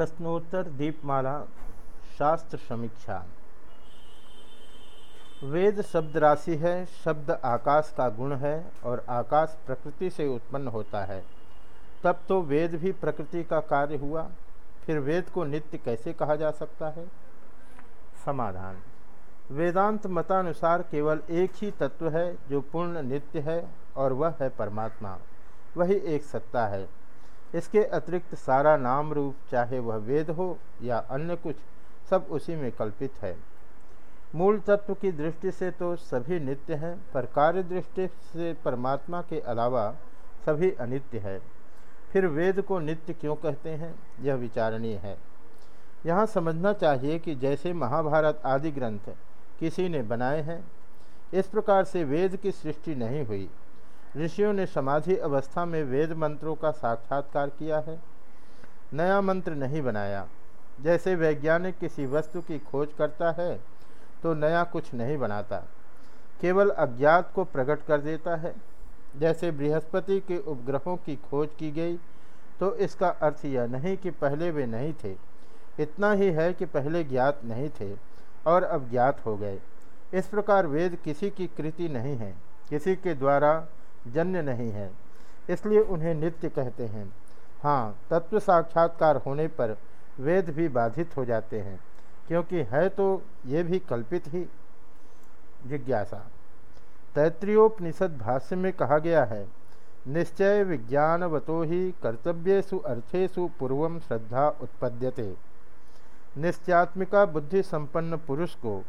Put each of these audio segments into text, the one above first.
प्रश्नोत्तर दीपमाला, शास्त्र समीक्षा। वेद शब्द राशि है, शब्द आकाश का गुण है और आकाश प्रकृति से उत्पन्न होता है। तब तो वेद भी प्रकृति का कार्य हुआ। फिर वेद को नित्य कैसे कहा जा सकता है? समाधान। वेदांत मतानुसार केवल एक ही तत्व है जो पूर्ण नित्य है और वह है परमात्मा। वही एक सत्ता है। इसके अतिरिक्त सारा नाम रूप, चाहे वह वेद हो या अन्य कुछ, सब उसी में कल्पित है। मूल तत्व की दृष्टि से तो सभी नित्य हैं, पर कार्य दृष्टि से परमात्मा के अलावा सभी अनित्य है। फिर वेद को नित्य क्यों कहते हैं? यह विचारणीय है। यहाँ समझना चाहिए कि जैसे महाभारत आदि ग्रंथ किसी ने बनाए हैं, इस प्रकार से वेद की सृष्टि नहीं हुई। ऋषियों ने समाधि अवस्था में वेद मंत्रों का साक्षात्कार किया है। नया मंत्र नहीं बनाया। जैसे वैज्ञानिक किसी वस्तु की खोज करता है तो नया कुछ नहीं बनाता। केवल अज्ञात को प्रकट कर देता है। जैसे बृहस्पति के उपग्रहों की खोज की गई तो इसका अर्थ यह नहीं कि पहले वे नहीं थे। इतना ही है कि पहले ज्ञात नहीं थे और अब ज्ञात हो गए। इस प्रकार वेद किसी की कृति नहीं है। किसी के द्वारा जन्य नहीं है, इसलिए उन्हें नित्य कहते हैं। हाँ तत्व साक्षात्कार होने पर वेद भी बाधित हो जाते हैं, क्योंकि है तो ये भी कल्पित ही। जिज्ञासा। तैत्रीयोपनिषद भाष्य में कहा गया है, निश्चय विज्ञानवतो ही कर्तव्यु अर्थेशु पूर्व श्रद्धा उत्पद्यते। निश्चयात्मिका बुद्धि संपन्न पुरुष को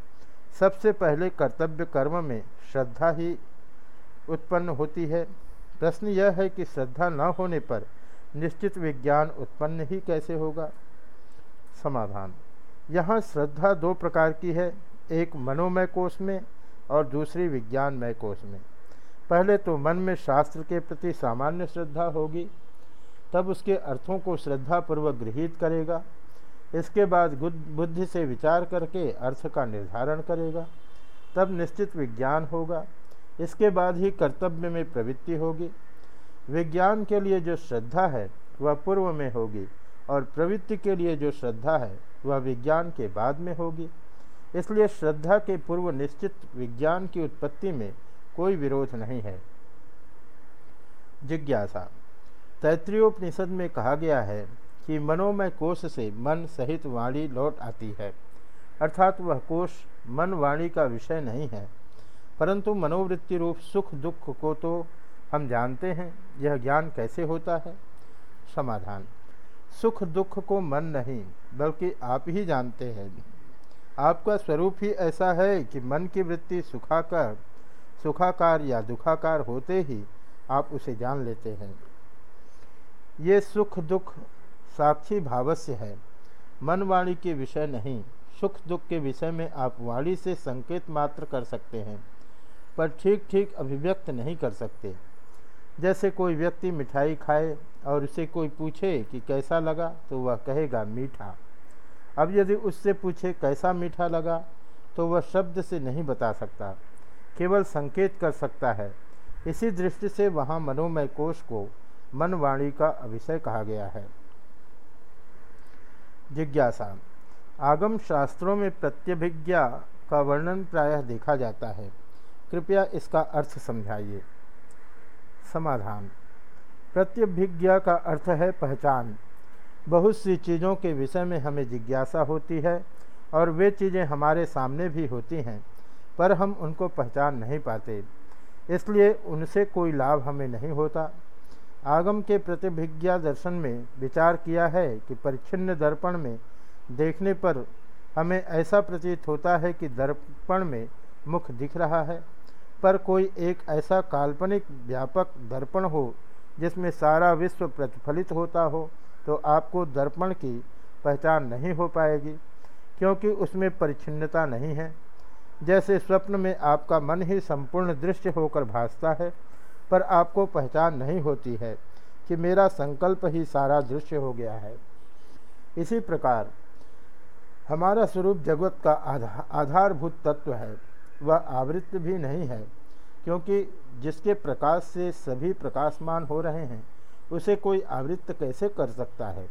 सबसे पहले कर्तव्य कर्म में श्रद्धा ही उत्पन्न होती है। प्रश्न यह है कि श्रद्धा न होने पर निश्चित विज्ञान उत्पन्न ही कैसे होगा? समाधान। यहाँ श्रद्धा दो प्रकार की है, एक मनोमय कोष में और दूसरी विज्ञानमय कोष में। पहले तो मन में शास्त्र के प्रति सामान्य श्रद्धा होगी, तब उसके अर्थों को श्रद्धापूर्वक गृहित करेगा, इसके बाद बुद्धि से विचार करके अर्थ का निर्धारण करेगा, तब निश्चित विज्ञान होगा। इसके बाद ही कर्तव्य में प्रवृत्ति होगी। विज्ञान के लिए जो श्रद्धा है, वह पूर्व में होगी और प्रवृत्ति के लिए जो श्रद्धा है, वह विज्ञान के बाद में होगी। इसलिए श्रद्धा के पूर्व निश्चित विज्ञान की उत्पत्ति में कोई विरोध नहीं है। जिज्ञासा। तैत्रीयोपनिषद में कहा गया है कि मनोमय कोष से मन सहित वाणी लौट आती है। अर्थात वह कोष मन वाणी का विषय नहीं है। परंतु मनोवृत्ति रूप सुख दुख को तो हम जानते हैं। यह ज्ञान कैसे होता है? समाधान। सुख दुख को मन नहीं, बल्कि आप ही जानते हैं। आपका स्वरूप ही ऐसा है कि मन की वृत्ति सुखाकार सुखाकार या दुखाकार होते ही आप उसे जान लेते हैं। ये सुख दुख साक्षी भावस्य है। मन वाणी के विषय नहीं, सुख दुख के विषय में आप वाणी से संकेत मात्र कर सकते हैं। पर ठीक ठीक अभिव्यक्त नहीं कर सकते। जैसे कोई व्यक्ति मिठाई खाए और उसे कोई पूछे कि कैसा लगा तो वह कहेगा, मीठा। अब यदि उससे पूछे, कैसा मीठा लगा? तो वह शब्द से नहीं बता सकता, केवल संकेत कर सकता है। इसी दृष्टि से वहाँ मनोमय कोष को मनवाणी का अभिषय कहा गया है। जिज्ञासा। आगम शास्त्रों में प्रत्यभिज्ञा का वर्णन प्रायः देखा जाता है। कृपया इसका अर्थ समझाइए। समाधान। प्रत्यभिज्ञा का अर्थ है पहचान। बहुत सी चीज़ों के विषय में हमें जिज्ञासा होती है और वे चीज़ें हमारे सामने भी होती हैं, पर हम उनको पहचान नहीं पाते। इसलिए उनसे कोई लाभ हमें नहीं होता। आगम के प्रतिभिज्ञा दर्शन में विचार किया है कि परिच्छिन्न दर्पण में देखने पर हमें ऐसा प्रतीत होता है कि दर्पण में मुख दिख रहा है। पर कोई एक ऐसा काल्पनिक व्यापक दर्पण हो, जिसमें सारा विश्व प्रतिफलित होता हो तो आपको दर्पण की पहचान नहीं हो पाएगी, क्योंकि उसमें परिच्छिन्नता नहीं है। जैसे स्वप्न में आपका मन ही संपूर्ण दृश्य होकर भासता है, पर आपको पहचान नहीं होती है कि मेरा संकल्प ही सारा दृश्य हो गया है। इसी प्रकार, हमारा स्वरूप जगत का आधा, आधारभूत तत्व है। वह आवृत्त भी नहीं है, क्योंकि जिसके प्रकाश से सभी प्रकाशमान हो रहे हैं, उसे कोई आवृत्त कैसे कर सकता है?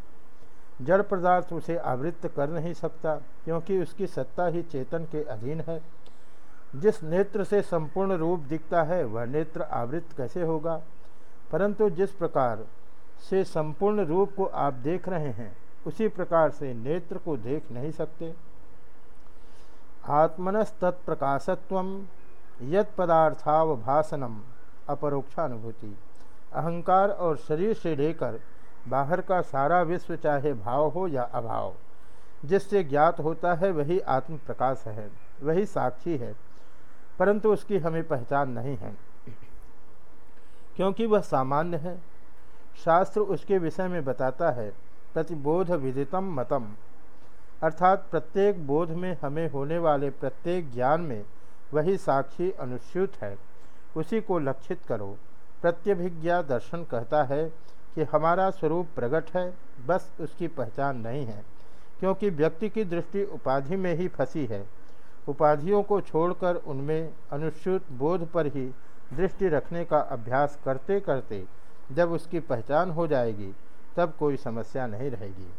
जड़ पदार्थ उसे आवृत्त कर नहीं सकता, क्योंकि उसकी सत्ता ही चेतन के अधीन है। जिस नेत्र से संपूर्ण रूप दिखता है, वह नेत्र आवृत्त कैसे होगा? परंतु जिस प्रकार से संपूर्ण रूप को आप देख रहे हैं, उसी प्रकार से नेत्र को देख नहीं सकते। आत्मनस तत्प्रकाशत्व यद पदार्थावभाषणम अपरोक्षानुभूति। अहंकार और शरीर से लेकर बाहर का सारा विश्व चाहे भाव हो या अभाव, जिससे ज्ञात होता है वही आत्म प्रकाश है, वही साक्षी है, परंतु उसकी हमें पहचान नहीं है। क्योंकि वह सामान्य है, शास्त्र उसके विषय में बताता है प्रतिबोध विदितम मतम। अर्थात प्रत्येक बोध में हमें होने वाले प्रत्येक ज्ञान में वही साक्षी अनुस्यूत है। उसी को लक्षित करो। प्रत्यभिज्ञा दर्शन कहता है कि हमारा स्वरूप प्रकट है, बस उसकी पहचान नहीं है, क्योंकि व्यक्ति की दृष्टि उपाधि में ही फंसी है। उपाधियों को छोड़कर उनमें अनुच्युत बोध पर ही दृष्टि रखने का अभ्यास करते करते जब उसकी पहचान हो जाएगी, तब कोई समस्या नहीं रहेगी।